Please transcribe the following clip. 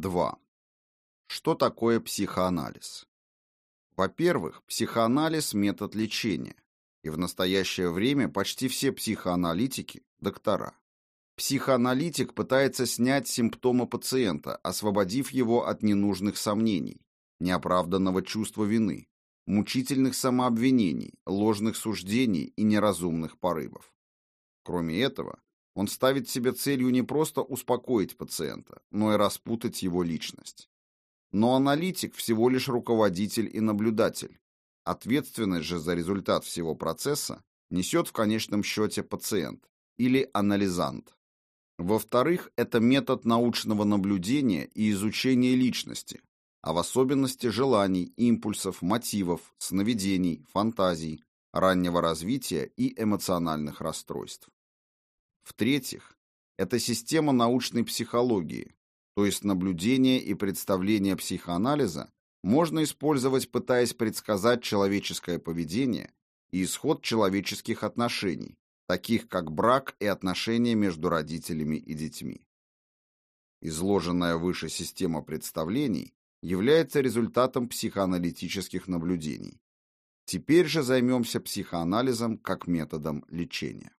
2. Что такое психоанализ? Во-первых, психоанализ – метод лечения, и в настоящее время почти все психоаналитики – доктора. Психоаналитик пытается снять симптомы пациента, освободив его от ненужных сомнений, неоправданного чувства вины, мучительных самообвинений, ложных суждений и неразумных порывов. Кроме этого, он ставит себе целью не просто успокоить пациента, но и распутать его личность. Но аналитик всего лишь руководитель и наблюдатель. Ответственность же за результат всего процесса несет в конечном счете пациент или анализант. Во-вторых, это метод научного наблюдения и изучения личности, а в особенности желаний, импульсов, мотивов, сновидений, фантазий, раннего развития и эмоциональных расстройств. В-третьих, это система научной психологии, то есть наблюдение и представление психоанализа можно использовать, пытаясь предсказать человеческое поведение и исход человеческих отношений, таких как брак и отношения между родителями и детьми. Изложенная выше система представлений является результатом психоаналитических наблюдений. Теперь же займемся психоанализом как методом лечения.